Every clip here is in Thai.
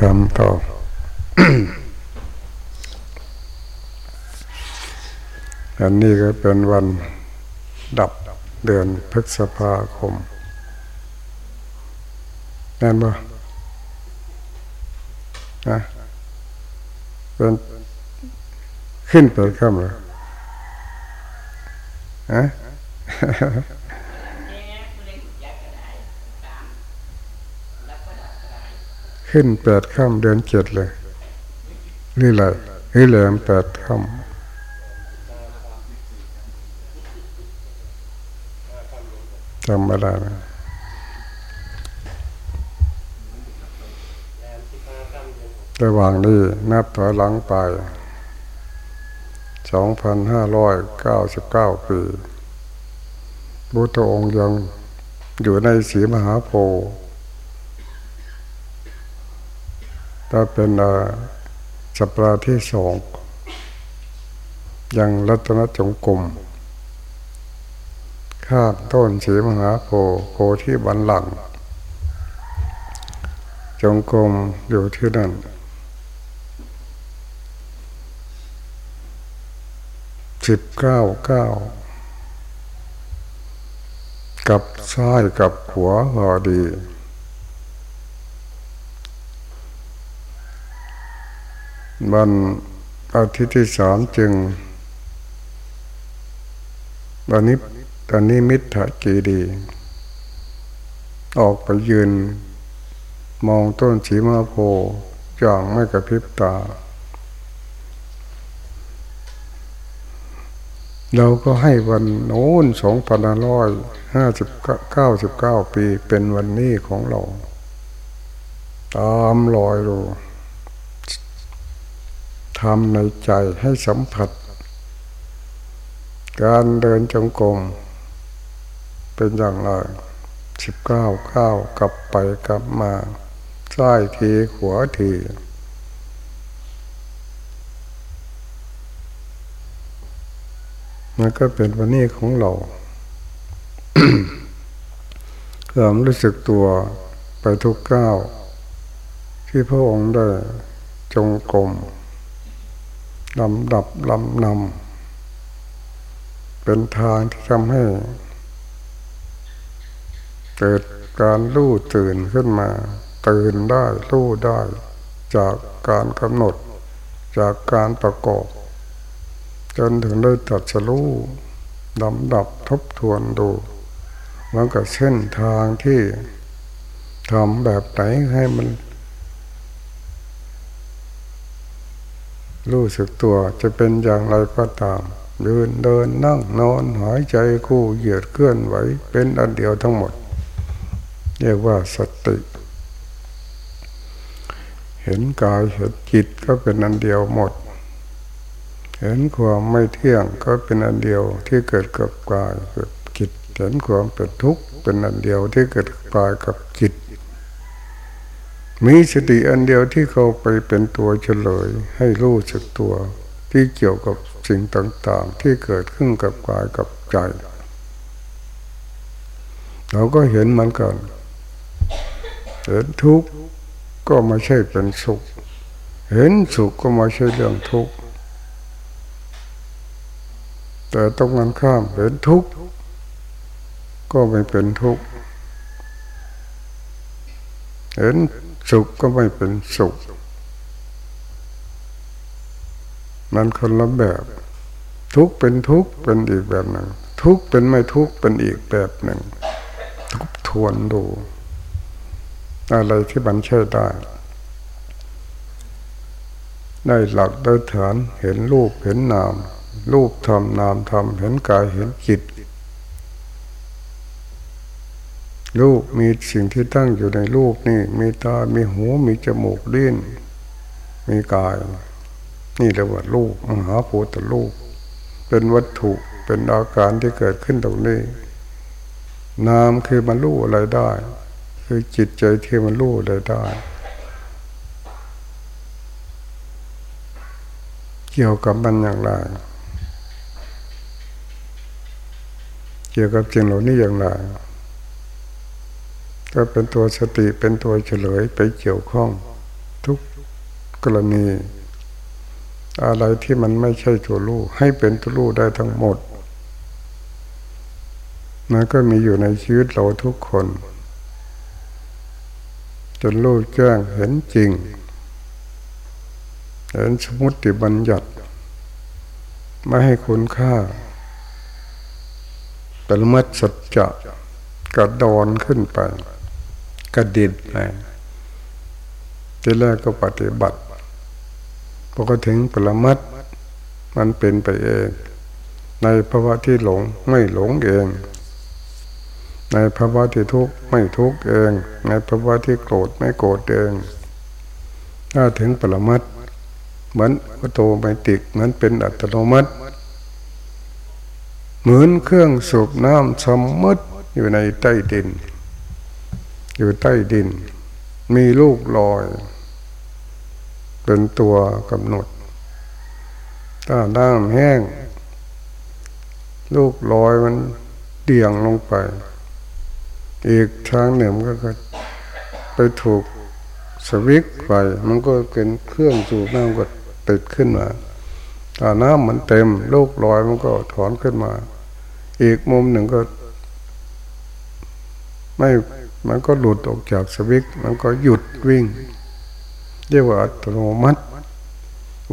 ธรรมต่ออันนี้ก็เป็นวันดับเดือนพฤษภาคมแน่นบ่นะเป็นขึ้นเปิดค่ำเลยฮะ ขึ้นแปดค่ำเดือนเจ็ดเลยนี่แหละนี่แหลมแปดค่ำจำไม่ได้นะระหว่างนี้นับถอยหลังไปสองพันห้าร้อยเก้าสิบเก้าปีพุทธองค์ยังอยู่ในสีมหาโพธิ์ ถ้าเป็นสัปดาห์ที่สองยังรัตนจงกรมข้าต้นสีมหาโพโพที่บันหลัง จงกรมอยู่ที่นั่นสิบเก้าเก้ากับซ้ายกับขวาพอดี วันอาทิตย์ที่สามจึง วันนี้ตอนนี้มิตรกีดี ออกไปยืน มองต้นสีมาโพอย่างไม่กระพริบตา เราก็ให้วันโน้นสองพันร้อยห้าสิบเก้าสิบเก้าปีเป็นวันนี้ของเรา ตามรอยดู ทำในใจให้สัมผัส การเดินจงกรมเป็นอย่างไรสิบเก้าเก้ากลับไปกลับมาซ้ายทีขวาทีมันก็เป็นวันนี้ของเราความรู้สึกตัวไปทุกก้าวที่พระองค์ได้จงกรม ลำดับลำนำเป็นทางที่ทำให้ เกิดการรู้ตื่นขึ้นมา ตื่นได้รู้ได้ จากการกำหนด จากการประกอบ จนถึงได้ตัดสรู้ลำดับทบทวนดูมันก็เส้นทางที่ทำแบบไหนให้มัน รู้สึกตัวจะเป็นอย่างไรก็ตามเดินเดินนั่งนอนหายใจคู่เหยียดเคลื่อนไหวเป็นอันเดียวทั้งหมด เรียกว่าสติ เห็นกายเห็นจิตก็เป็นอันเดียวหมด เห็นความไม่เที่ยงก็เป็นอันเดียวที่เกิดกับกายเกิดจิตเห็นความเป็นทุกข์เป็นอันเดียวที่เกิดกับกายกับจิต มีสติอันเดียวที่เขาไปเป็นตัวเฉลย ให้รู้สึกตัว ที่เกี่ยวกับสิ่งต่างๆ ที่เกิดขึ้นกับกายกับใจ เราก็เห็นเหมือนกันเห็นทุกข์ก็ไม่ใช่เป็นสุข เห็นสุขก็ไม่ใช่เรื่องทุกข์แต่ต้องกันข้ามเห็นทุกข์ก็ไม่เป็นทุกข์เห็น สุขก็ไม่เป็นสุข มันคนละแบบ ทุกเป็นทุกเป็นอีกแบบหนึ่ง ทุกเป็นไม่ทุกเป็นอีกแบบหนึ่งทุกทวนดู อะไรที่มันใช่ได้ ได้หลักได้ฐานเห็นรูปเห็นนามรูปทำนามทำเห็นกายเห็นจิต รูปมีสิ่งที่ตั้งอยู่ในรูปนี่ มีตา มีหู มีจมูกลิ้น มีกาย นี่เรียกว่ารูปมหาภูตรูป เป็นวัตถุเป็นอาการที่เกิดขึ้นตรงนี้ นามคือมันรู้อะไรได้ คือจิตใจที่มันรู้อะไรได้ เกี่ยวกับมันอย่างไร เกี่ยวกับสิ่งเหล่านี้อย่างไร ก็เป็นตัวสติเป็นตัวเฉลยไปเกี่ยวข้อง ทุกกรณี อะไรที่มันไม่ใช่ตัวรู้ให้เป็นตัวรู้ได้ทั้งหมดมันก็มีอยู่ในชีวิตเราทุกคน จนรู้แจ้งเห็นจริง เห็นสมมติบัญญัติ ไม่ให้คุณค่าปรมัดสัจจะกระดอนขึ้นไป กระดิดไปทีแรกก็ปฏิบัติพอก็ถึงปรมัดมันเป็นไปเอง ในภาวะที่หลงไม่หลงเอง ในภาวะที่ทุกข์ไม่ทุกข์เอง ในภาวะที่โกรธไม่โกรธเอง ถ้าถึงปรมัดเหมือนออโตไมติกเหมือนเป็นอัตโนมัติ เหมือนเครื่องสูบน้ำสมมติอยู่ในใต้ดิน อยู่ใต้ดิน มีลูกลอย เป็นตัวกำหนด ถ้าน้ำแห้ง ลูกลอยมันเดี่ยงลงไป อีกทางหนึ่งก็ไปถูกสวิกไฟมันก็เป็นเครื่องสูบน้ำก็ติดขึ้นมาถ้าน้ำมันเต็มลูกลอยมันก็ถอนขึ้นมา อีกมุมหนึ่งก็ ไม่ มันก็หลุดออกจากสวิกมันก็หยุดวิ่ง เรียกว่าอัตโนมัติ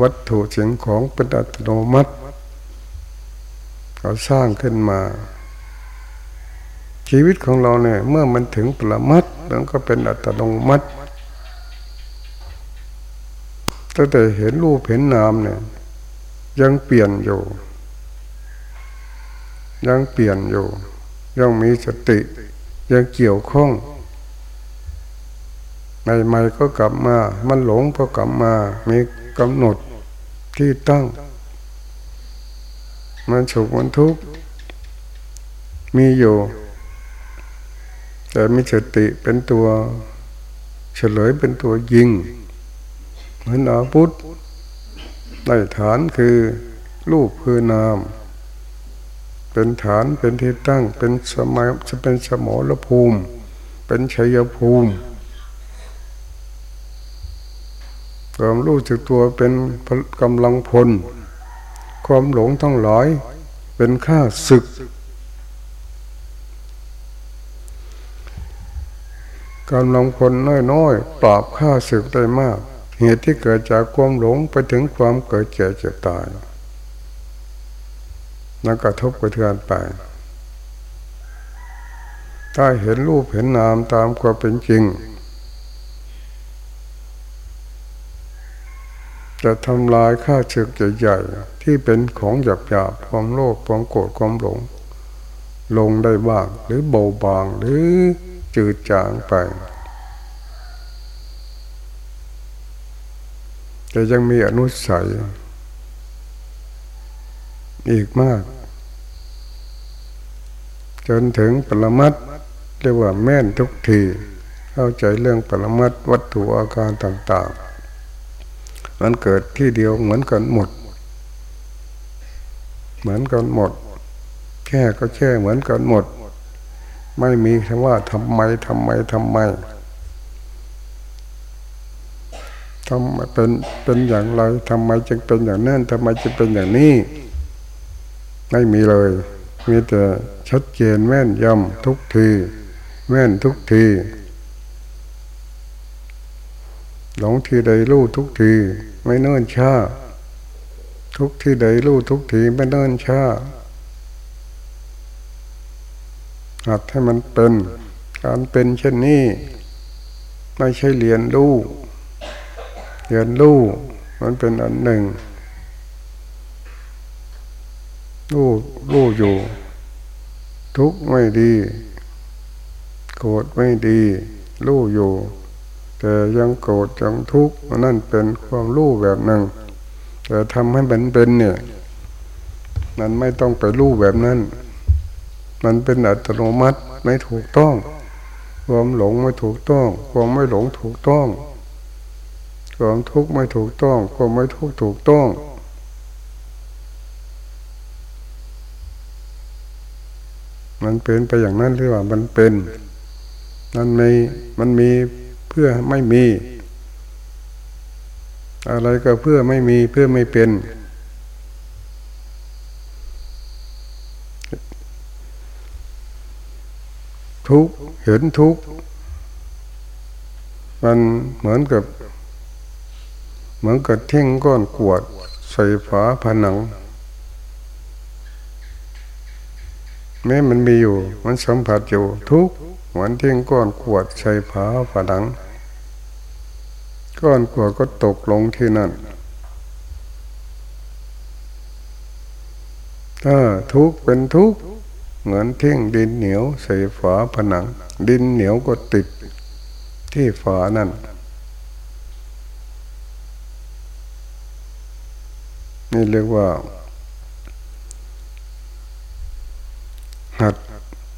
วัตถุเสียงของเป็นอัตโนมัติเขาสร้างขึ้นมา ชีวิตของเราเนี่ย เมื่อมันถึงปรมัตมันก็เป็นอัตโนมัติตั้งแต่เห็นรูปเห็นนามเนี่ย ยังเปลี่ยนอยู่ ยังเปลี่ยนอยู่ ยังมีสติ ยังเกี่ยวข้องใหม่ๆก็กลับมา มันหลงก็กลับมา มีกำหนดที่ตั้ง มันสุขมันทุกข์ มีอยู่ แต่มีสติเป็นตัวเฉลยเป็นตัวยิง เหมือนอาพุธได้ฐานคือรูปคือนาม เป็นฐานเป็นที่ตั้งเป็นสมัยจะเป็นสมรภูมิ เป็นชัยภูมิความรู้จึกตัวเป็นกำลังพล ความหลงทั้งหลายเป็นข้าศึก กำลังพลน้อยๆปราบข้าศึกได้มาก เหตุที่เกิดจากความหลงไปถึงความเกิดเจ็บเจ็บตาย แล้วกระทบกระเทือนไป ถ้าเห็นรูปเห็นนามตามความเป็นจริง จะทำลายค่าศึกใหญ่ๆที่เป็นของหยาบๆความโลภความโกรธความหลง ลงได้บ้างหรือเบาบางหรือจืดจางไปแต่ยังมีอนุสัย อีกมาก จนถึงปรมัตเรียกว่าแม่นทุกที เข้าใจเรื่องปรมัตวัตถุอาการต่างๆ มันเกิดที่เดียวเหมือนกันหมด เหมือนกันหมด แค่ก็แค่เหมือนกันหมด ไม่มีคำว่าทำไมทำไมทำไมทำเป็นเป็นอย่างไรทำไมจึงเป็นอย่างนั้นทำไมจึงเป็นอย่างนี้ ไม่มีเลย มีแต่ชัดเจนแม่นยำทุกที แม่นทุกทีหลงทีใดรู้ทุกที ไม่เนิ่นช้า ทุกที่ใดรู้ทุกทีไม่เนิ่นช้าหัดให้มันเป็น การเป็นเช่นนี้ ไม่ใช่เรียนรู้เรียนรู้มันเป็นอันหนึ่ง รู้รู้อยู่ ทุกไม่ดีโกรธไม่ดี รู้อยู่ แต่ยังโกรธยังทุกข์นั่นเป็นความรู้แบบหนึ่งแต่ทำให้มันเป็นเนี่ยมันไม่ต้องไปรู้แบบนั้น มันเป็นอัตโนมัติไม่ถูกต้อง ความหลงไม่ถูกต้อง ความไม่หลงถูกต้อง ความทุกข์ไม่ถูกต้อง ความไม่ทุกข์ถูกต้อง มันเป็นไปอย่างนั้นหรือว่ามันเป็นมันมีมันมีเพื่อไม่มี อะไรก็เพื่อไม่มีเพื่อไม่เป็น ทุกเห็นทุกมันเหมือนกับ เหมือนกับเท่งก้อนกวด ใส่ฝาผนัง แม้มันมีอยู่ มันสัมผัสอยู่ ทุกเหมือนเท่งก้อนกวดใส่ฝาผนัง ก้อนกวดก็ตกลงที่นั่น ถ้าทุกเป็นทุกเหมือนเท่งดินเหนียวใส่ฝาผนัง ดินเหนียวก็ติดที่ฝานั่นนี่เรียกว่า หัด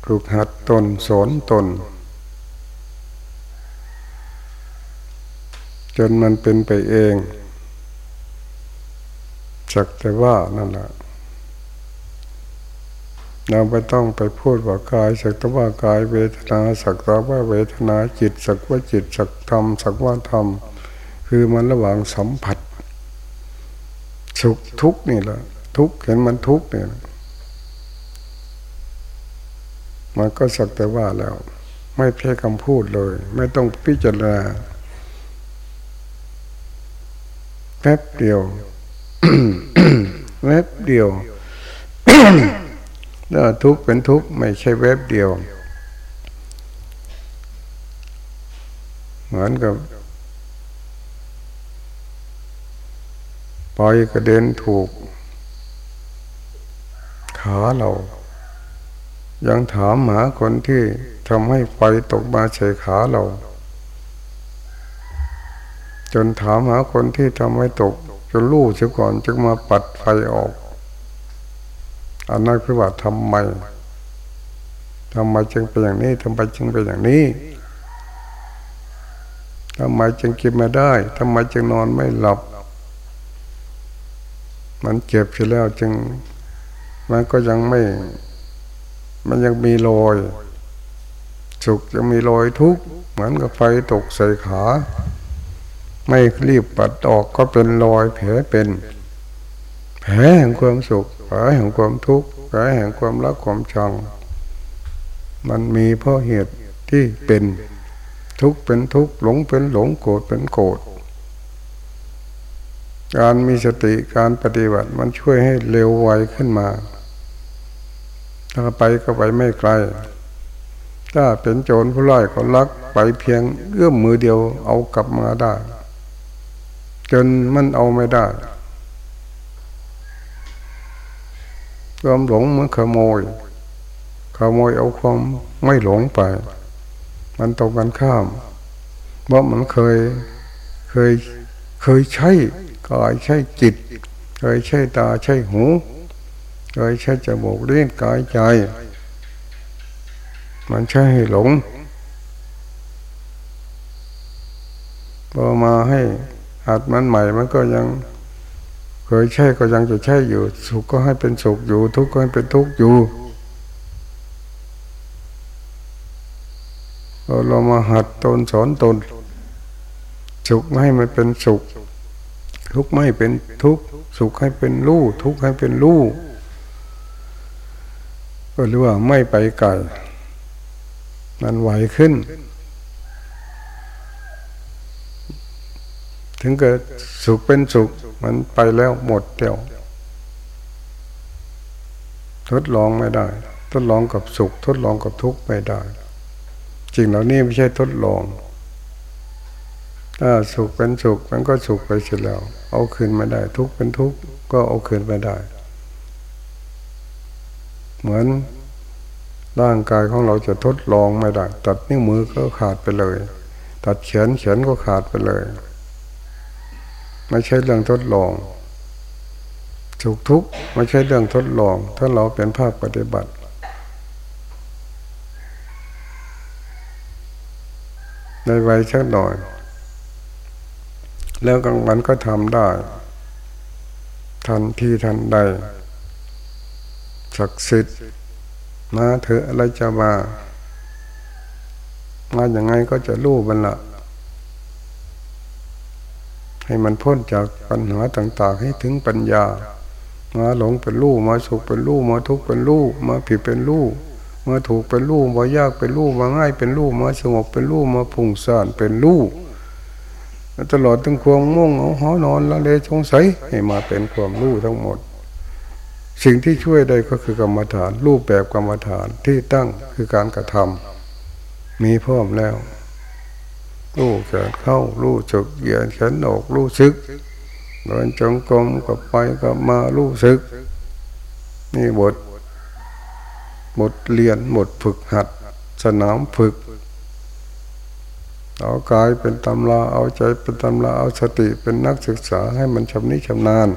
ถูกหัดตนสอนตน จนมันเป็นไปเองสักแต่ว่านั่นแหละเราไม่ต้องไปพูดว่ากายสักแต่ว่ากายเวทนาสักแต่ว่าเวทนาจิต สักว่าจิตสักธรรมสักว่าธรรม คือมันระหว่างสัมผัส สุขทุกนี่แหละทุกเห็นมันทุกเนี่ย มันก็สักแต่ว่าแล้ว ไม่เพียคำพูดเลย ไม่ต้องพิจารณาแป๊บเดียวแป๊บเดียวถ้าทุกเป็นทุกไม่ใช่แวบเดียว เหมือนกับปล่อยกระเด็นถูก ขาเรา ยังถามหาคนที่ทำให้ไฟตกมาใส่ขาเรา จนถามหาคนที่ทำให้ตก จนรู้เสียก่อนจึงมาปัดไฟออกอันนั้นคือว่าทำไมทำไมจึงเป็นอย่างนี้ทำไมจึงเป็นอย่างนี้ทำไมจึงกินไม่ได้ทำไมจึงนอนไม่หลับ มันเจ็บเสียแล้วจึง มันก็ยังไม่ มันยังมีรอยสุขยังมีรอยทุกข์เหมือนกับไฟตกใส่ขา ไม่รีบปัดออกก็เป็นรอยแผลเป็นแผลแห่งความสุขแผลแห่งความทุกข์แผลแห่งความรักความชัง มันมีเพราะเหตุที่เป็นทุกข์เป็นทุกข์หลงเป็นหลงโกรธเป็นโกรธการมีสติการปฏิบัติมันช่วยให้เร็วไวขึ้นมา ถ้าไปก็ไปไม่ไกล ถ้าเป็นโจรผู้ร้ายก็ลักไปเพียงเอื้อมมือเดียวเอากลับมาได้ จนมันเอาไม่ได้ความหลงเหมือนขโมย ขโมยเอาความไม่หลงไป มันตรงกันข้ามเพราะมันเคยเคยเคยใช้กายใช้จิต เคยใช้ตาใช้หู เคยใช้จมูกเลี้ยงกายใจ มันใช้ให้หลงพอมาให้หัดมันใหม่มันก็ยัง เคยใช่ก็ยังจะใช่อยู่ สุขก็ให้เป็นสุขอยู่ ทุกข์ก็ให้เป็นทุกข์อยู่เรามาหัดตนสอนตน สุขให้มันเป็นสุข ทุกข์ไม่เป็นทุกข์สุขให้เป็นรู้ทุกข์ให้เป็นรู้ ก็เรียกว่าไม่ไปไกลมันไหวขึ้น ถึงเกิดสุขเป็นสุข มันไปแล้วหมดเดียวทดลองไม่ได้ ทดลองกับสุข ทดลองกับทุกข์ไม่ได้จริงเหล่านี้ไม่ใช่ทดลอง ถ้าสุขเป็นสุขมันก็สุขไปเสียแล้ว เอาคืนไม่ได้ ทุกข์เป็นทุกข์ก็เอาคืนไม่ได้ เหมือนร่างกายของเราจะทดลองไม่ได้ ตัดนิ้วมือก็ขาดไปเลย ตัดเขียนเขียนก็ขาดไปเลย ไม่ใช่เรื่องทดลองสุขทุกข์ไม่ใช่เรื่องทดลอง ถ้าเราเป็นภาคปฏิบัติ ในวัยชักหน่อย แล้วกลางวันก็ทำได้ ทันทีทันใด ศักดิ์สิทธิ์มาเถอะอะไรจะมา มาอย่างไงก็จะรู้บันละให้มันพ้นจากปัญหาต่าง ๆ ให้ถึงปัญญา มาหลงเป็นลูกมาสุขเป็นลูกมาทุกข์เป็นลูกมาผิดเป็นลูกมาถูกเป็นลูกมายากเป็นลูกมาง่ายเป็นลูกมาสงบเป็นลูกมาพุ่งซ่านเป็นลูกตลอดตั้งความม่วงเอาหอนอนละเลยสงสัยให้มาเป็นความรู้ทั้งหมด สิ่งที่ช่วยได้ก็คือกรรมฐาน รูปแบบกรรมฐานที่ตั้งคือการกระทำมีพร้อมแล้ว รู้แขนเข้ารู้สึกเหยียดแขนออกรู้สึกเดินจงกรมกับไปกับมารู้สึก นี่บทบทเรียนบทฝึกหัด สนามฝึกเอากายเป็นตำราเอาใจเป็นตำราเอาสติเป็นนักศึกษาให้มันชำนิชำนาญ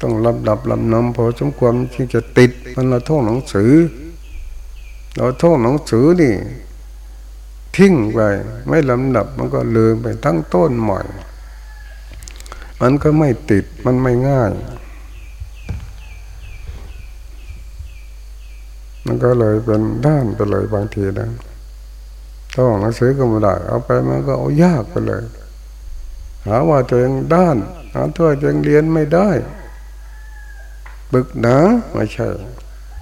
ต้องลำดับลำนำพอสมควรที่จะติดมันเราท่องหนังสือ เราท่องหนังสือนี่ ทิ้งไป ไม่ลำดับมันก็ลืมไปตั้งต้นใหม่ มันก็ไม่ติดมันไม่ง่าย มันก็เลยเป็นด้านไปเลยบางทีนะท่องหนังสือก็ไม่ได้เอาไปมันก็เอายากไปเลย หาว่าตัวเองด้านหาตัวเองเรียนไม่ได้ บึกนาไม่ใช่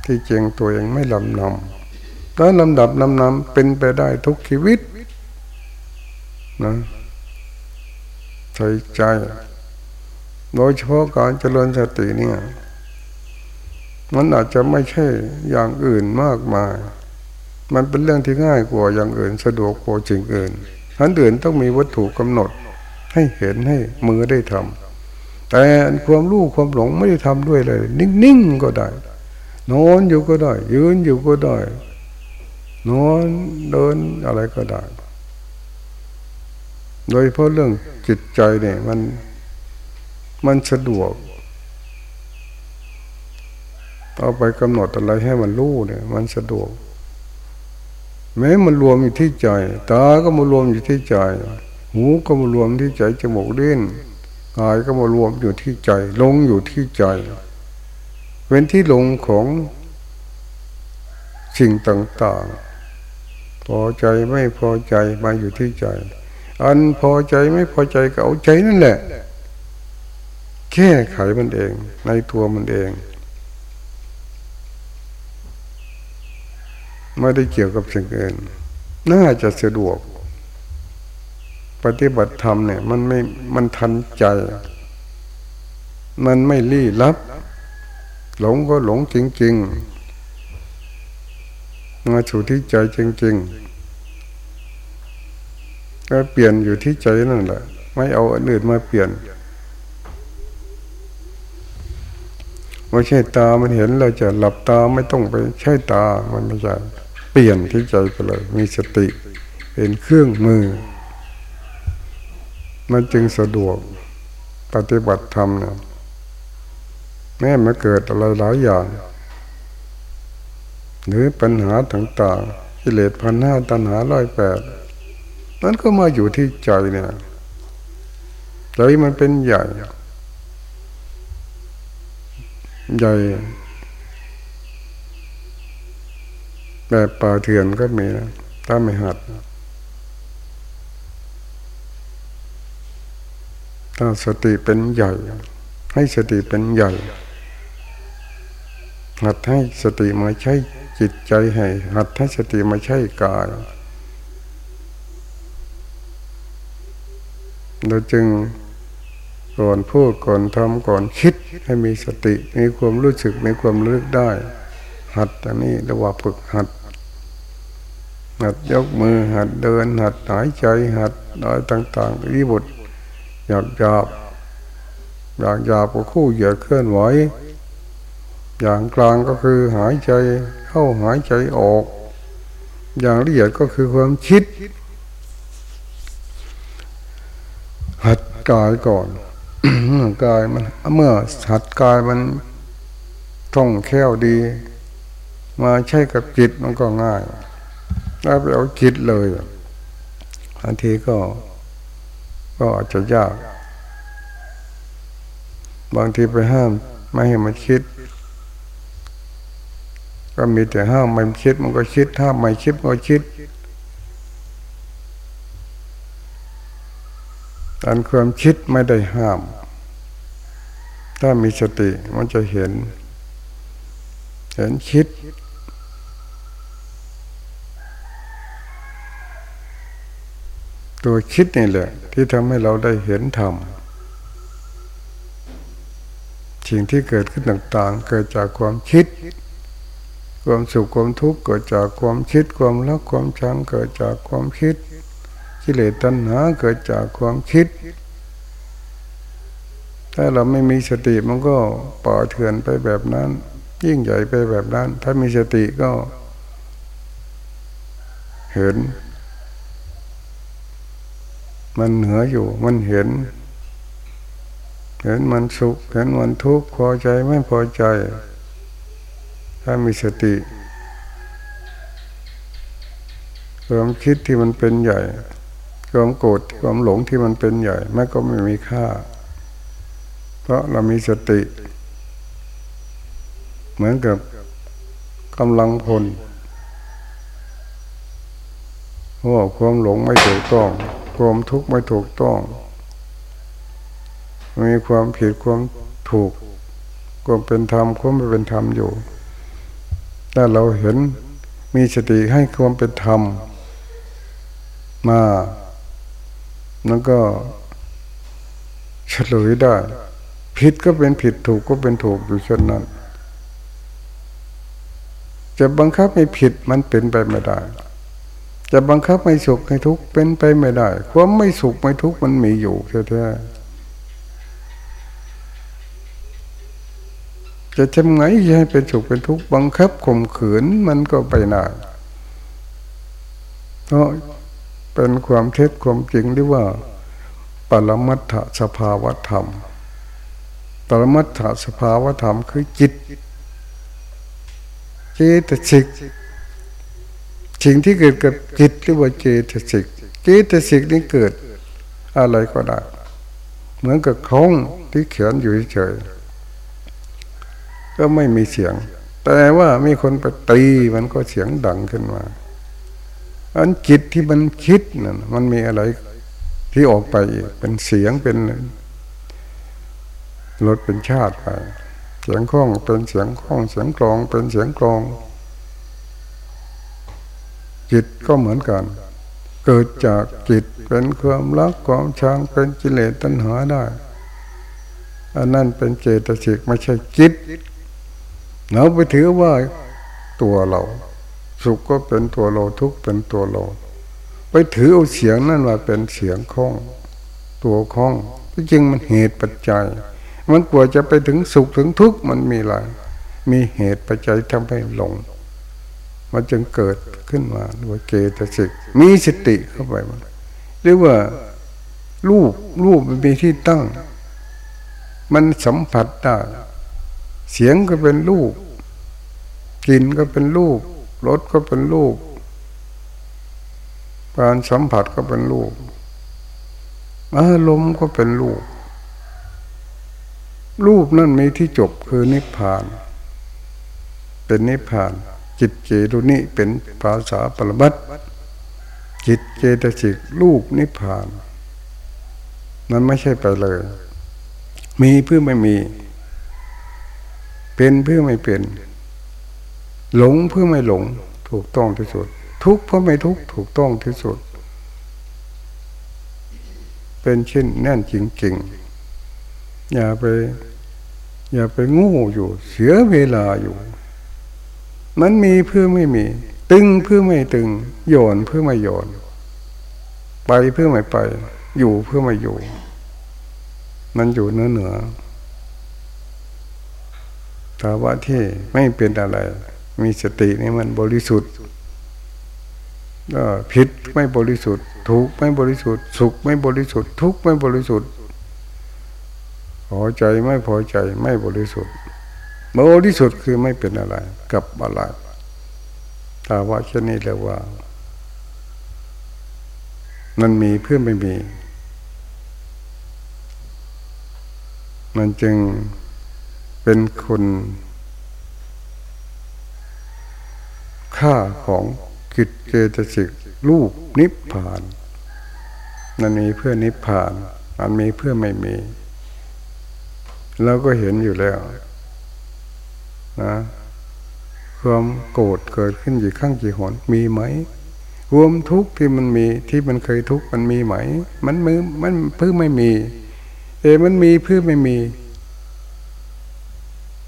ที่จริงตัวเองไม่ลำนำถ้าลำดับลำนำเป็นไปได้ทุกชีวิตนะใส่ใจ โดยเฉพาะการเจริญสติเนี่ย มันอาจจะไม่ใช่อย่างอื่นมากมาย มันเป็นเรื่องที่ง่ายกว่าอย่างอื่นสะดวกกว่าจริงอื่นอันอื่นต้องมีวัตถุกำหนดให้เห็นให้มือได้ทำ แต่ความรู้ความหลงไม่ได้ทำด้วยเลย นิ่งๆก็ได้ นอนอยู่ก็ได้ ยืนอยู่ก็ได้ นอนเดินอะไรก็ได้ โดยเพราะเรื่องจิตใจเนี่ย มันมันสะดวกเอาไปกำหนดอะไรให้มันรู้เนี่ย มันสะดวก แม้มันรวมอยู่ที่ใจตาก็มารวมอยู่ที่ใจ หูก็มารวมที่ใจจมูกเล่น กายก็มารวมอยู่ที่ใจ ลงอยู่ที่ใจ เป็นที่ลงของสิ่งต่างๆ พอใจไม่พอใจมาอยู่ที่ใจ อันพอใจไม่พอใจก็เอาใจนั่นแหละ แค่ไขมันเอง ในตัวมันเอง ไม่ได้เกี่ยวกับสิ่งอื่น น่าจะสะดวก ปฏิบัติธรรมเนี่ย มันไม่มันทันใจ มันไม่ลี้ลับ หลงก็หลงจริงๆมาสู่ที่ใจจริง ๆ ก็เปลี่ยนอยู่ที่ใจนั่นแหละ ไม่เอาอันอื่นมาเปลี่ยนไม่ใช่ตา มันเห็นเราจะหลับตาไม่ต้องไปใช่ตา มันไม่ใช่ เปลี่ยนที่ใจไปเลย มีสติ เป็นเครื่องมือ มันจึงสะดวกปฏิบัติธรรมเนี่ยแม้มาเกิดอะไรหลายอย่าง หรือปัญหาต่างๆกิเลสพันห้าตัณหาร้อยแปดนั้นก็มาอยู่ที่ใจเนี่ยใจมันเป็นใหญ่ ใหญ่แบบป่าเถื่อนก็มีนะถ้าไม่หัด ถ้าสติเป็นใหญ่ ให้สติเป็นใหญ่หัดให้สติมาใช้จิตใจให้หัดให้สติมาใช้กายเราจึงก่อนพูดก่อนทำก่อนคิดให้มีสติ มีความรู้สึกมีความรู้ึกได้ หัดอันนี้เรียกว่าฝึกหัด หัดยกมือหัดเดิน หัดหายใจหัดอะไรต่างๆรีบท หยาบหยาบอย่างหยาบก็คู่เหยียดเคลื่อนไหว อย่างกลางก็คือหายใจเข้าหายใจออก อย่างละเอียดก็คือความคิด หัดกายก่อน กายมันเมื่อหัดกายมันท่องแค่วดี มาใช้กับจิตมันก็ง่ายถ้าไปเอาคิดเลยบางทีก็ ก็อาจจะยาก บางทีไปห้ามไม่ให้มันคิด ก็มีแต่ห้ามมันคิดมันก็คิดห้ามไม่คิดมันก็คิดอันความคิดไม่ได้ห้าม ถ้ามีสติมันจะเห็น เห็นคิด ตัวคิดนี่แหละ ที่ทำให้เราได้เห็นธรรมสิ่งที่เกิดขึ้นต่าง ๆ เกิดจากความคิด ความสุขความทุกข์เกิดจากความคิด ความรักความชังเกิดจากความคิดกิเลสตัณหาเกิดจากความคิด ถ้าเราไม่มีสติมันก็ป่อเถื่อนไปแบบนั้น ยิ่งใหญ่ไปแบบนั้น ถ้ามีสติก็ เห็น มันเหนืออยู่ มันเห็น เห็นมันสุข เห็นมันทุกข์ พอใจไม่พอใจ ถ้ามีสติความคิดที่มันเป็นใหญ่ความโกรธความหลงที่มันเป็นใหญ่แม้ก็ไม่มีค่า เพราะเรามีสติ เหมือนกับกำลังพลเพราความหลงไม่ถูกต้อง ความทุกข์ไม่ถูกต้อง มีความผิดความถูกความเป็นธรรมความไม่เป็นธรรมอยู่ถ้าเราเห็นมีสติให้ความเป็นธรรมมาแล้วก็เฉลยได้ ผิดก็เป็นผิดถูกก็เป็นถูกอยู่เช่นนั้น จะบังคับให้ผิดมันเป็นไปไม่ได้ จะบังคับให้สุขให้ทุกข์เป็นไปไม่ได้ ความไม่สุขไม่ทุกข์มันมีอยู่แท้ๆจะทำไงให้เป็นสุขเป็นทุกข์บังคับข่มขืนมันก็ไปได้เพราะเป็นความเท็จความจริงหรือว่า ปรมัตถสภาวธรรม ปรมัตถสภาวธรรมคือจิตเจตสิก สิ่งที่เกิดกับจิตเรียกว่าเจตสิกเจตสิกนี่เกิดอะไรก็ได้ เหมือนกับคงที่เขียนอยู่เฉยก็ไม่มีเสียง แต่ว่ามีคนไปตีมันก็เสียงดังขึ้นมาอันจิตที่มันคิดนั่นมันมีอะไรที่ออกไปเป็นเสียงเป็นรถเป็นชาติไปเสียงคล้องเป็นเสียงคล้องเสียงกลองเป็นเสียงกลอง จิตก็เหมือนกัน เกิดจากจิตเป็นความรักความชังเป็นกิเลสตัณหาได้อันนั้นเป็นเจตสิกไม่ใช่จิตเราไปถือว่าตัวเรา สุขก็เป็นตัวเราทุกข์เป็นตัวเรา ไปถือเอาเสียงนั่นว่าเป็นเสียงคล้อง ตัวคล้องที่จริงมันเหตุปัจจัย มันกว่าจะไปถึงสุขถึงทุกข์มันมีอะไรมีเหตุปัจจัยทำให้หลง มันจึงเกิดขึ้นมาว่าเกตสิกมีสติเข้าไปมันเรียกว่ารูปรูปมันมีที่ตั้ง มันสัมผัสได้เสียงก็เป็นรูปกลิ่นก็เป็นรูปรสก็เป็นรูป การสัมผัสก็เป็นรูปอารมณ์ก็เป็นรูป รูปนั่นมีที่จบคือนิพพาน เป็นนิพพาน จิตเจตุนี้เป็นภาษาปรมัตจิตเจตสิกรูปนิพพานมันไม่ใช่ไปเลย มีเพื่อไม่มี เป็นเพื่อไม่เป็น หลงเพื่อไม่หลง ถูกต้องที่สุด ทุกข์เพื่อไม่ทุกข์ถูกต้องที่สุด เป็นเช่นแน่นจริงๆอย่าไป อย่าไปงูอยู่เสียเวลาอยู่ มันมีเพื่อไม่มี ตึงเพื่อไม่ตึง โยนเพื่อไม่โยน ไปเพื่อไม่ไป อยู่เพื่อไม่อยู่ มันอยู่เนื้อเหนือภาวะที่ไม่เป็นอะไร มีสตินี่มันบริสุทธิ์ก็ผิดไม่บริสุทธิ์ ถูกไม่บริสุทธิ์ สุขไม่บริสุทธิ์ ทุกข์ไม่บริสุทธิ์พอใจไม่พอใจไม่บริสุทธิ์ บริสุทธิ์คือไม่เป็นอะไร กับอะไรถ้าว่าเช่นนี้แล้วว่า มันมีเพื่อไม่มี มันจึงเป็นคนค่าของกิจเจตสิกรูปนิพพานนั่นมีเพื่อนิพพาน มันมีเพื่อไม่มีเราก็เห็นอยู่แล้ว นะความโกรธเกิดขึ้นกี่ครั้งกี่หนมีไหมความทุกข์ที่มันมีที่มันเคยทุกข์มันมีไหม มันมือมันเพื่อไม่มี เอ มันมีเพื่อไม่มี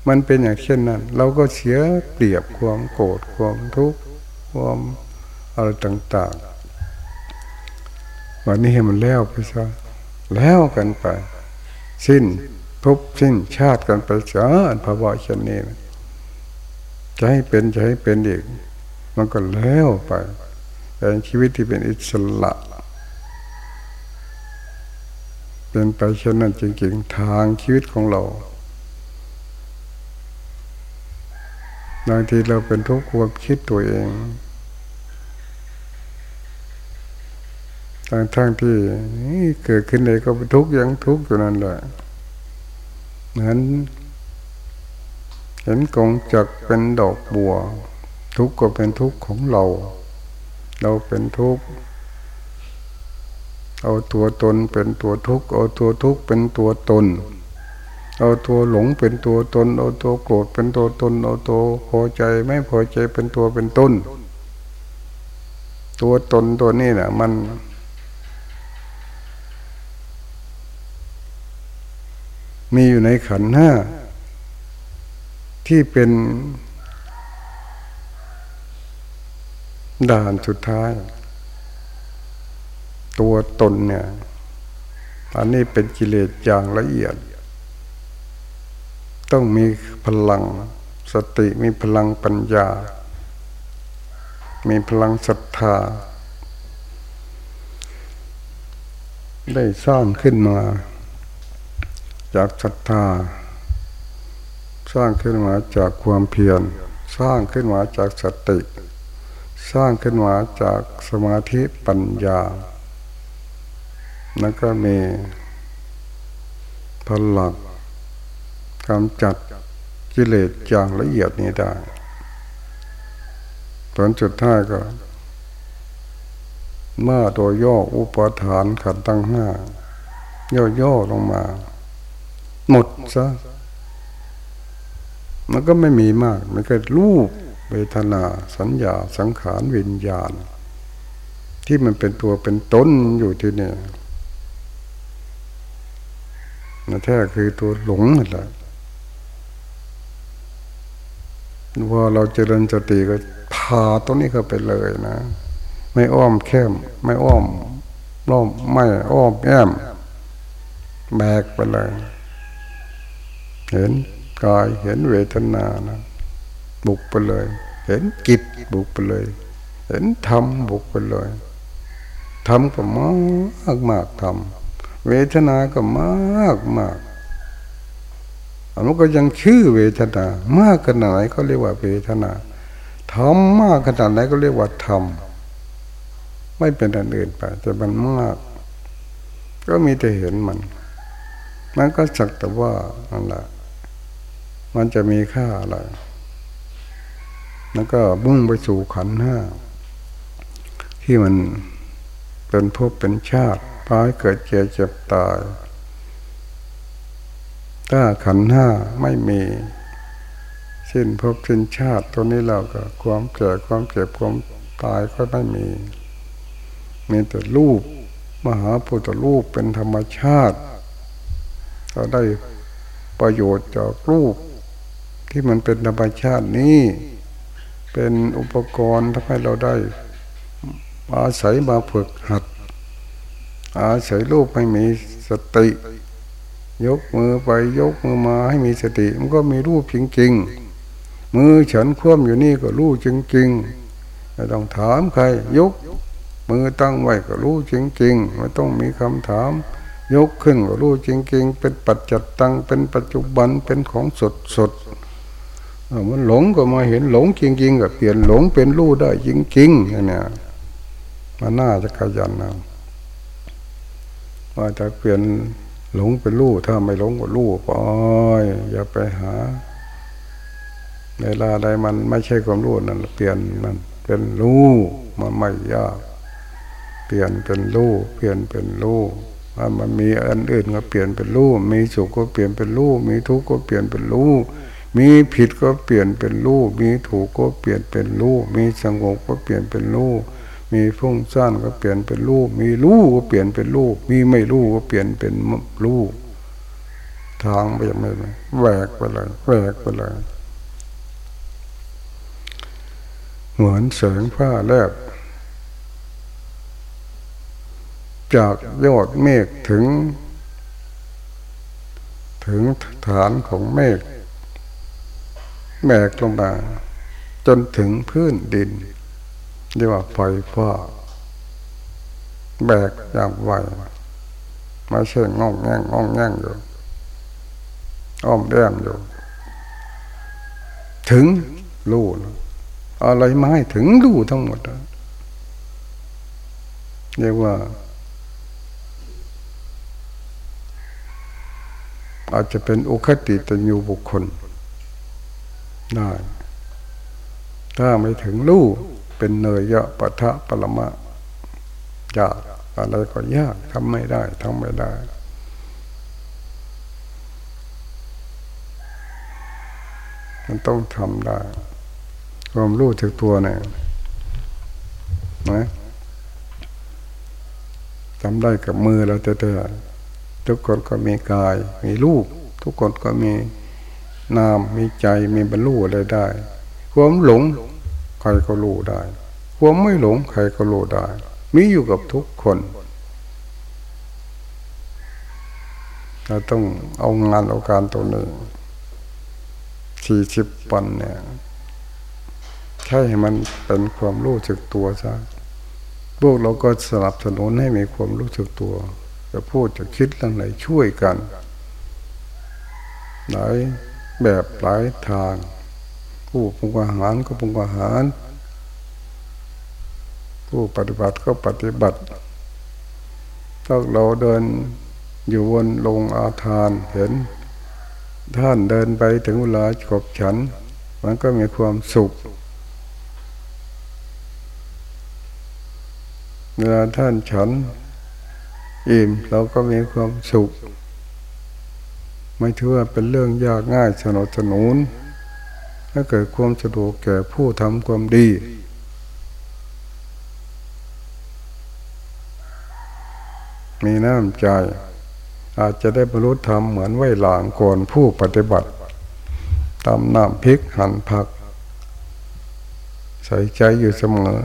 มันเป็นอย่างเช่นนั้น เราก็เสียเปรียบความโกรธความทุกข์ความอะไรต่างๆวันนี้ให้มันแล้วไปซะแล้วกันไป สิ้นภพสิ้นชาติกันไปซะภาวะเช่นนี้จะ ให้เป็นจะให้เป็นอีก มันก็แล้วไปเป็นชีวิตที่เป็นอิสระ เป็นไปเช่นนั้นจริงๆ ทางชีวิตของเราบางทีเราเป็นทุกข์ความคิดตัวเองทั้งทั้งที่เกิดขึ้นเลยก็ทุกข์ยังทุกข์อยู่นั่นแหละเหมือน เห็นกงจักเป็นดอกบัว ทุกข์ก็เป็นทุกข์ของเรา เราเป็นทุกข์เอาตัวตนเป็นตัวทุกข์เอาตัวทุกข์เป็นตัวตน เอาตัวหลงเป็นตัวตน เอาตัวโกรธเป็นตัวตน เอาตัวพอใจไม่พอใจเป็นตัวเป็นต้นตัวตนตัวนี้นะมัน มีอยู่ในขันห้า ที่เป็นด่านสุดท้าย ตัวตนเนี่ย อันนี้เป็นกิเลสอย่างละเอียด ต้องมีพลังสติมีพลังปัญญา มีพลังศรัทธา ได้สร้างขึ้นมา จากศรัทธา สร้างขึ้นมาจากความเพียร สร้างขึ้นมาจากสติ สร้างขึ้นมาจากสมาธิปัญญา แล้วก็มีพลังกำจัดกิเลสอย่างละเอียดนี้ได้ตอนจุดท้ายก็เมื่อตัวย่ออุปทานขันตั้งห้าย่อๆลงมา หมดซะ มันก็ไม่มีมาก มันก็รูปเวทนา สัญญาสังขารวิญญาณ ที่มันเป็นตัวเป็นต้นอยู่ที่นี่นั่นแท้คือตัวหลงนั่นแหละพอเราเจริญสติก็พาตรงนี้เข้าไปเลยนะ ไม่อ้อมแคมไม่อ้อมล้อมไม่อ้อมแอมแบกไปเลย เห็น กายเห็นเวทนานะ บุกไปเลย เห็นกิจบุกไปเลย เห็นธรรมบุกไปเลยธรรมก็มากมากธรรมเวทนาก็มากมากมันก็ยังชื่อเวทนามากขนาดไหนก็เรียกว่าเวทนาธรรมมากขนาดไหนก็เรียกว่าธรรมไม่เป็นอันอื่นไปแต่มันมาก ก็มีแต่เห็นมัน มันก็สักแต่ว่านั่นแหละ มันจะมีค่าอะไร แล้วก็บุ่งไปสู่ขันห้า ที่มันเป็นภพเป็นชาติพายเกิดเจ็บเจ็บตาย ถ้าขันห้าไม่มีสิ้นภพสิ้นชาติตัวนี้เราก็ ความแก่ความเจ็บความตายก็ไม่มี มีแต่รูป มหาพุทธรูปเป็นธรรมชาติเราได้ประโยชน์จากรูป ที่มันเป็นธรรมชาตินี้ เป็นอุปกรณ์ทำให้เราได้ อาศัยมาฝึกหัด อาศัยรูปให้มีสติ ยกมือไปยกมือมาให้มีสติ มันก็มีรูปจริง ๆ มือฉันคว่ำอยู่นี่ก็รู้จริงๆไม่ต้องถามใคร ยก มือตั้งไว้ก็รู้จริงๆไม่ต้องมีคำถามยกขึ้นก็รู้จริงๆ เป็นปัจจัตตัง เป็นปัจจุบัน เป็นของสดสด มันหลงก็มาเห็นหลงจริงๆก็เปลี่ยนหลงเป็นรู้ได้จริงๆเนี่ยมันน่าจะขยันนะว่าจะเปลี่ยนหลงเป็นรู้ถ้าไม่หลงก็รู้ไปอย่าไปหาเวลาใดมันไม่ใช่ความรู้นั่นเปลี่ยนมันเป็นรู้มันไม่ยาก เปลี่ยนเป็นรู้เปลี่ยนเป็นรู้ว่ามันมีอันอื่นก็เปลี่ยนเป็นรู้มีสุขก็เปลี่ยนเป็นรู้มีทุกข์ก็เปลี่ยนเป็นรู้ มีผิดก็เปลี่ยนเป็นรู้มีถูกก็เปลี่ยนเป็นรู้มีสงบก็เปลี่ยนเป็นรู้มีฟุ้งซ่านก็เปลี่ยนเป็นรูป มีรู้ก็เปลี่ยนเป็นรูป มีไม่รู้ก็เปลี่ยนเป็นรู้ทางไปยังไงแหวกไปเลยแหวกไปเลยเหมือนเสงผ้าแลบ จากยอดเมฆถึง ถึงฐานของเมฆ แบกลงมา จนถึงพื้นดินเรียกว่าไฟฟ้า แบกอย่างไวไม่ใช่งองแง่งงองแง่งอยู่อ้อมแดมอยู่ ถึงรู้อะไรมาให้ถึงรู้ทั้งหมดเรียกว่า อาจจะเป็นอุคติตัญญูบุคคล ได้ ถ้าไม่ถึงรู้เป็นเนยยะปะทะปรมะยากอะไรก็ยากทำไม่ได้ทำไม่ได้มันต้องทำได้ ความรู้ถึกตัวเนี่ยนะทำได้กับมือเราแต่ทุกคนก็มีกาย มีรูป ทุกคนก็มี นามมีใจมีบรรลุอะไรได้ ความหลงใครก็รู้ได้ ความไม่หลงใครก็รู้ได้ มีอยู่กับทุกคนเราต้องเอางานเอาการตัวนี้สี่สิบปันเนี่ยใช่มันเป็นความรู้สึกตัวซะพวกเราก็สนับสนุนให้มีความรู้สึกตัว จะพูดจะคิดเรื่องไหนช่วยกัน ไหลาย แบบหลายทาง ผู้ปรุงอาหารก็ปรุงอาหาร ผู้ปฏิบัติก็ปฏิบัติถ้าเราเดินอยู่บนลงอาทานเห็น ท่านเดินไปถึงเวลาขบฉัน มันก็มีความสุขเวลาท่านฉันอิ่มเราก็มีความสุข ไม่ถือว่าเป็นเรื่องยากง่ายสนุสนุนให้เกิดความสะดวกแก่ผู้ทำความดี มีน้ำใจ อาจจะได้บรรลุธรรมเหมือนไหวหลางก่อนผู้ปฏิบัติตามน้ำพริกหั่นผัก ใส่ใจอยู่เสมอ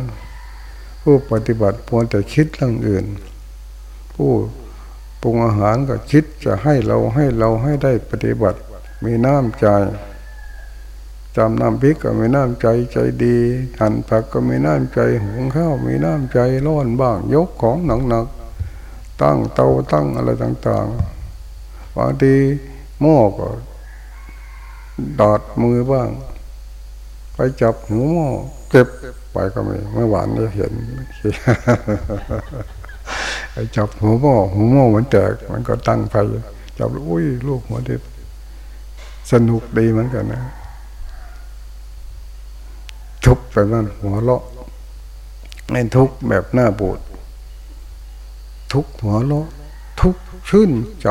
ผู้ปฏิบัติพวรแต่คิดเรื่องอื่น ผู้ รุงอาหารก็คิดจะให้เราให้เราให้ได้ปฏิบัติ มีน้ำใจจำน้ำพริกก็มีน้ำใจใจดีหั่นผักก็มีน้ำใจหุงข้าวมีน้ำใจร้อนบ้าง ยกของหนักๆตั้งเตาตั้งอะไรต่างๆบางทีหม้อก็ดอดมือบ้าง ไปจับหูหม้อเก็บไปก็ไม่เมื่อวานนี้เห็น ไปจับหูหม้อหูหม้อมันแตกมันก็ตั้งไฟจับอุ้ยลูกหัวเด็ดสนุกดีเหมือนกันนะทุกแบบนั้นหัวเราะไม่ทุกแบบหน้าบูดทุกหัวเราะทุกชื่นใจ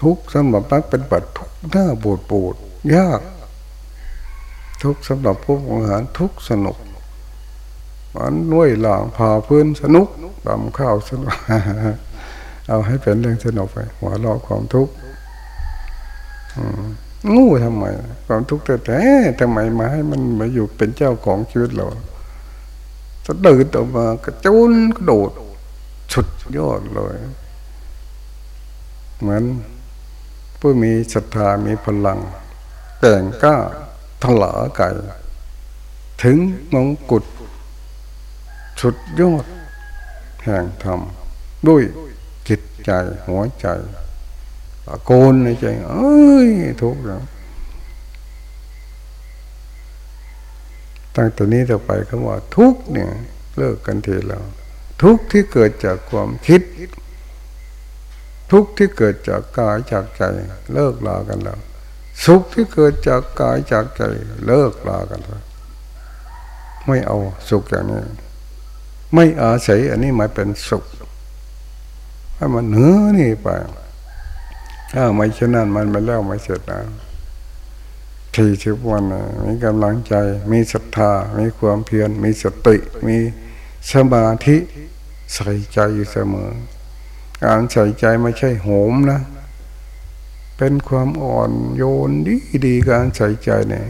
ทุกสำหรับนักเป็นบัตรทุกหน้าบูดบูดยาก ทุกสำหรับผู้บริหารทุกสนุก มันนุ้ยหลางพาพื้นสนุกดำข้าวสนุกเอาให้เป็นเรื่องสนุกไปหัวเราะความทุกข์งูทำไม ความทุกข์แต่แต่ทำไมมาให้มันมาอยู่เป็นเจ้าของชีวิตเราจะเดินออกมากระจุนกระโดดสุดยอดเลย เหมือนผู้มีศรัทธามีพลัง แต่งก้าถลาไก่ ถึงมงกุฎ สุดยอดแห่งธรรมด้วยจิตใจหัวใจโกนในใจ เอ้ยทุกข์แล้วตั้งแต่นี้ต่อไปคำว่าทุกเนี่ย เลิกกันทีแล้ว ทุกที่เกิดจากความคิด ทุกที่เกิดจากกายจากใจ เลิกลากันแล้ว สุขที่เกิดจากกายจากใจ เลิกลากันแล้วไม่เอาสุขอย่างนี้ ไม่อาศัยอันนี้มาเป็นสุขให้มันเหนือนี่ไปถ้าไม่เช่นนั้นมันไม่แล้วไม่เสร็จนะทีชิบวันนะมีกำลังใจ มีศรัทธา มีความเพียรมีสติ มีสมาธิใส่ใจอยู่เสมอ การใส่ใจไม่ใช่โหมนะ เป็นความอ่อนโยนดีดีการใส่ใจเนี่ย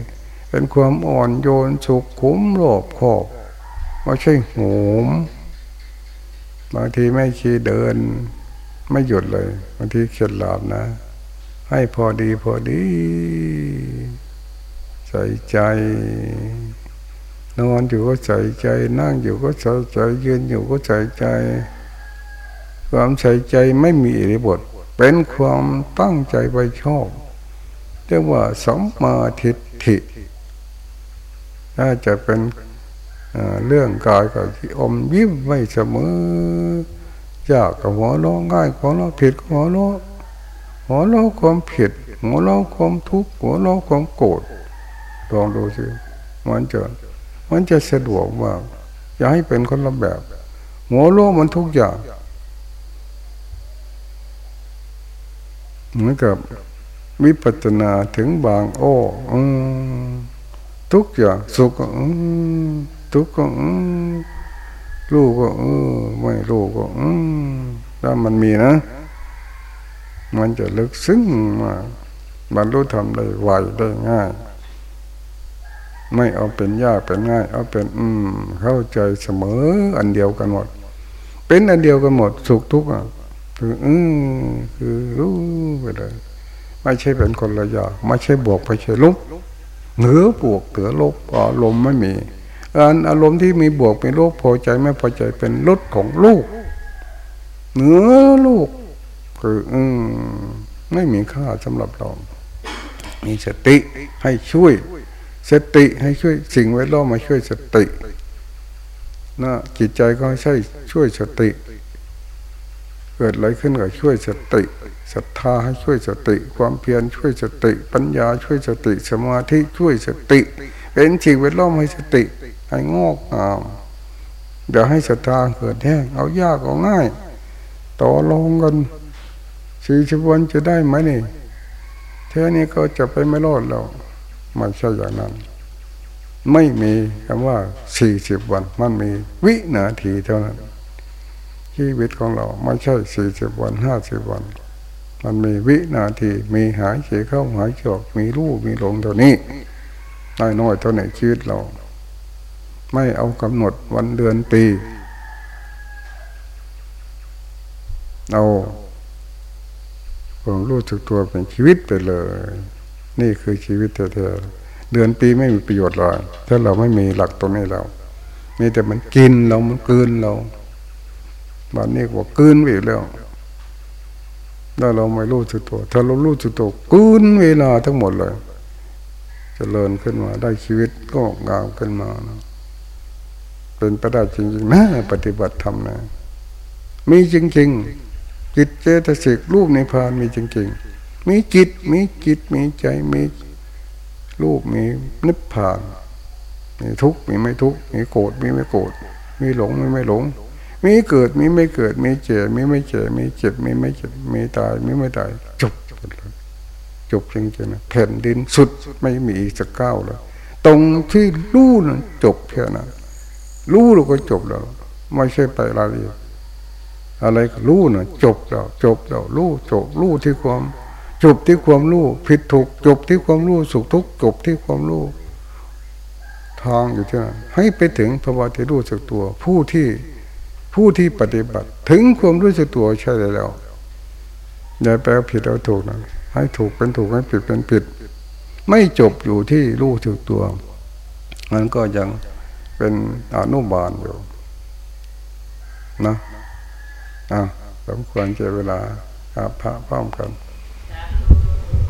เป็นความอ่อนโยนสุขุมโลภคอบ ไม่ใช่โหมบางทีไม่คีเดิน ไม่หยุดเลยบางทีเข็ดหลับนะ ให้พอดีพอดี ใส่ใจนอนอยู่ก็ใส่ใจ นั่งอยู่ก็ใส่ใจยืนอยู่ก็ใส่ใจ ความใส่ใจไม่มีอิริบท เป็นความตั้งใจไปชอบเรียกว่าสมมาทิฏฐิน่าจะเป็น เรื่องกายกับที่อมยิ้มไว้เสมอยากกับหัวเราะง่ายกับหัวเราะผิดกับหัวเราะหัวเราะความผิดหัวเราะความทุกข์หัวเราะความโกรธลองดูสิมันจะมันจะสะดวกมากอย่าให้เป็นคนละแบบ หัวเราะมันทุกอย่างเหมือนกับวิปัสสนาถึงบาง โอ้อทุกอย่างสุขอืม ทุกข์ก็รู้ก็เออไม่รู้ก็อืมถ้ามันมีนะ มันจะลึกซึ้งมาบรรลุธรรมได้ไวได้ง่าย ไม่เอาเป็นยากเป็นง่าย เอาเป็นอืมเข้าใจเสมออันเดียวกันหมด เป็นอันเดียวกันหมด สุขทุกข์อะคืออืมคือรู้ไปเลยไม่ใช่เป็นคนละอย่างไม่ใช่บวกไม่ใช่ลบเหนือบวกเหนือลบอารมณ์ไม่มี การอารมณ์ที่มีบวกเป็นลบพอใจไม่พอใจเป็นลดของลูกเหนือลูก คืออืมไม่มีค่าสำหรับเรา มีสติให้ช่วย สติให้ช่วย สิ่งแวดล้อมมาช่วยสตินะจิตใจก็ใช่ช่วยสติ เกิดอะไรขึ้นก็ช่วยสติศรัทธาให้ช่วยสติ ความเพียรช่วยสติ ปัญญาช่วยสติ สมาธิช่วยสติ เป็นสิ่งแวดล้อมให้สติ ให้งอกงามเดี๋ยวให้ศรัทธาเกิดแห้งเอายากเอาง่าย ต่อรองกันสี่สิบวันจะได้ไหมนี่เท่านี้ก็จะไปไม่รอดแล้วไม่ใช่อย่างนั้น ไม่มีคำว่าสี่สิบวัน มันมีวินาทีเท่านั้นชีวิตของเราไม่ใช่สี่สิบวันห้าสิบวัน มันมีวินาทีมีหายใจเข้าหายใจออกมีรู้มีหลงเท่านี้น้อยน้อยเท่าไหนชีวิตเรา ไม่เอากำหนดวันเดือนปีเอาความรู้สึกตัวเป็นชีวิตไปเลย นี่คือชีวิตแท้ๆเดือนปีไม่มีประโยชน์เลยถ้าเราไม่มีหลักตรงนี้เรามีแต่มันกินเรามันกืนเราบันนี้กว่ากืนไปแล้วถ้าเราไม่รู้สึกตัว ถ้าเรารู้สึกตัวกืนเวลาทั้งหมดเลยจเจริญขึ้นมาได้ชีวิตก็งามขึ้นมานะ เป็นประดาจริงๆนะปฏิบัติธรรมนะมีจริงๆจิตเจตสิกรูปในพานมีจริง ๆ มีจิตมีจิตมีใจมีรูปมีนิพพานมีทุกข์มีไม่ทุกข์มีโกรธมีไม่โกรธมีหลงมีไม่หลง มีเกิดมีไม่เกิด มีเจ็บมีไม่เจ็บมีเจ็บมีไม่เจ็บมีตายมีไม่ตายจบเลยจบจริงๆนะแผ่นดินสุดไม่มีอีกสักก้าวเลยตรงที่รู้นะจบแค่นั้น รู้เราก็จบแล้ว ไม่ใช่ไปรายละเอียดอะไรก็รู้นะจบแล้ว จบแล้วรู้จบรู้ที่ความ จบที่ความรู้ผิดถูก จบที่ความรู้สุขทุกข์จบที่ความรู้ทางอยู่ที่นั่นให้ไปถึงภาวะที่รู้สึกตัว ผู้ที่ผู้ที่ปฏิบัติ ถึงความรู้สึกตัวใช่แล้วอย่าไปเอาผิดเอาถูกนะให้ถูกเป็นถูกให้ผิดเป็นผิด ไม่จบอยู่ที่รู้สึกตัวมันก็ยัง เป็นอนุบาลอยู่นะอะสมควรเจเวลาอาบพระพร้อมกัน